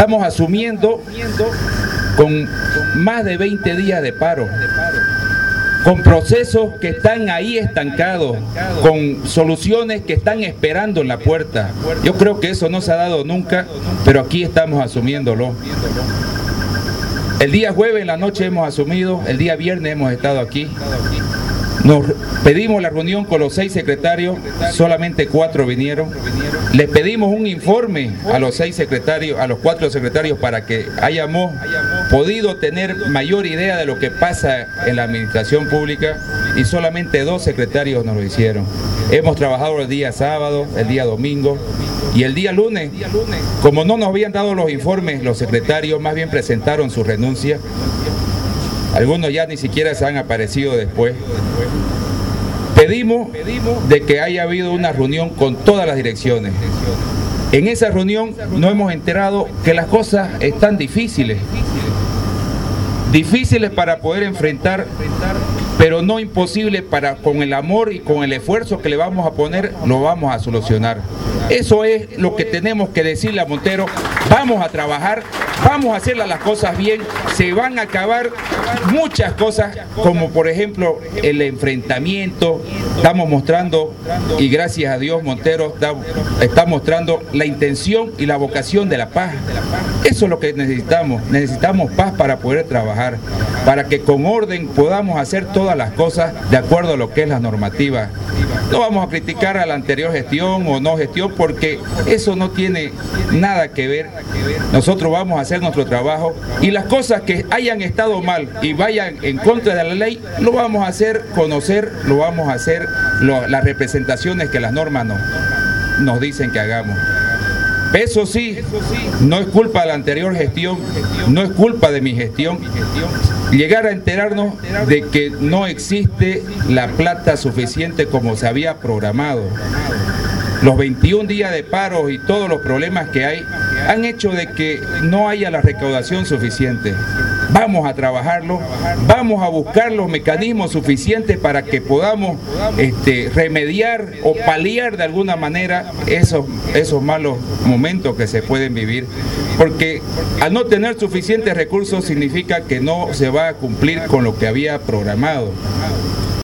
Estamos asumiendo con más de 20 días de paro, con procesos que están ahí estancados, con soluciones que están esperando en la puerta. Yo creo que eso no se ha dado nunca, pero aquí estamos asumiéndolo. El día jueves en la noche hemos asumido, el día viernes hemos estado aquí. Nos pedimos la reunión con los seis secretarios, solamente cuatro vinieron. Les pedimos un informe a los seis secretarios, a los cuatro secretarios, para que hayamos podido tener mayor idea de lo que pasa en la administración pública y solamente dos secretarios nos lo hicieron. Hemos trabajado el día sábado, el día domingo y el día lunes. Como no nos habían dado los informes, los secretarios más bien presentaron su renuncia. Algunos ya ni siquiera se han aparecido después. Pedimos de que haya habido una reunión con todas las direcciones. En esa reunión nos hemos enterado que las cosas están difíciles. Difíciles para poder enfrentar, pero no imposibles para con el amor y con el esfuerzo que le vamos a poner, lo vamos a solucionar. Eso es lo que tenemos que decirle a Montero. Vamos a trabajar, vamos a hacer las cosas bien, se van a acabar muchas cosas, como por ejemplo el enfrentamiento. Estamos mostrando, y gracias a Dios Montero está, mostrando la intención y la vocación de la paz. Eso es lo que necesitamos. Necesitamos paz para poder trabajar, para que con orden podamos hacer todas las cosas de acuerdo a lo que es la normativa. No vamos a criticar a la anterior gestión o no gestión porque eso no tiene nada que ver. Nosotros vamos a hacer nuestro trabajo y las cosas que hayan estado mal y vayan en contra de la ley, lo vamos a hacer conocer, lo vamos a hacer las representaciones que las normas nos dicen que hagamos. Eso sí, no es culpa de la anterior gestión, no es culpa de mi gestión. Llegar a enterarnos de que no existe la plata suficiente como se había programado. Los 21 días de paro y todos los problemas que hay han hecho de que no haya la recaudación suficiente. Vamos a trabajarlo, vamos a buscar los mecanismos suficientes para que podamos este, remediar o paliar de alguna manera esos, esos malos momentos que se pueden vivir. Porque al no tener suficientes recursos significa que no se va a cumplir con lo que había programado.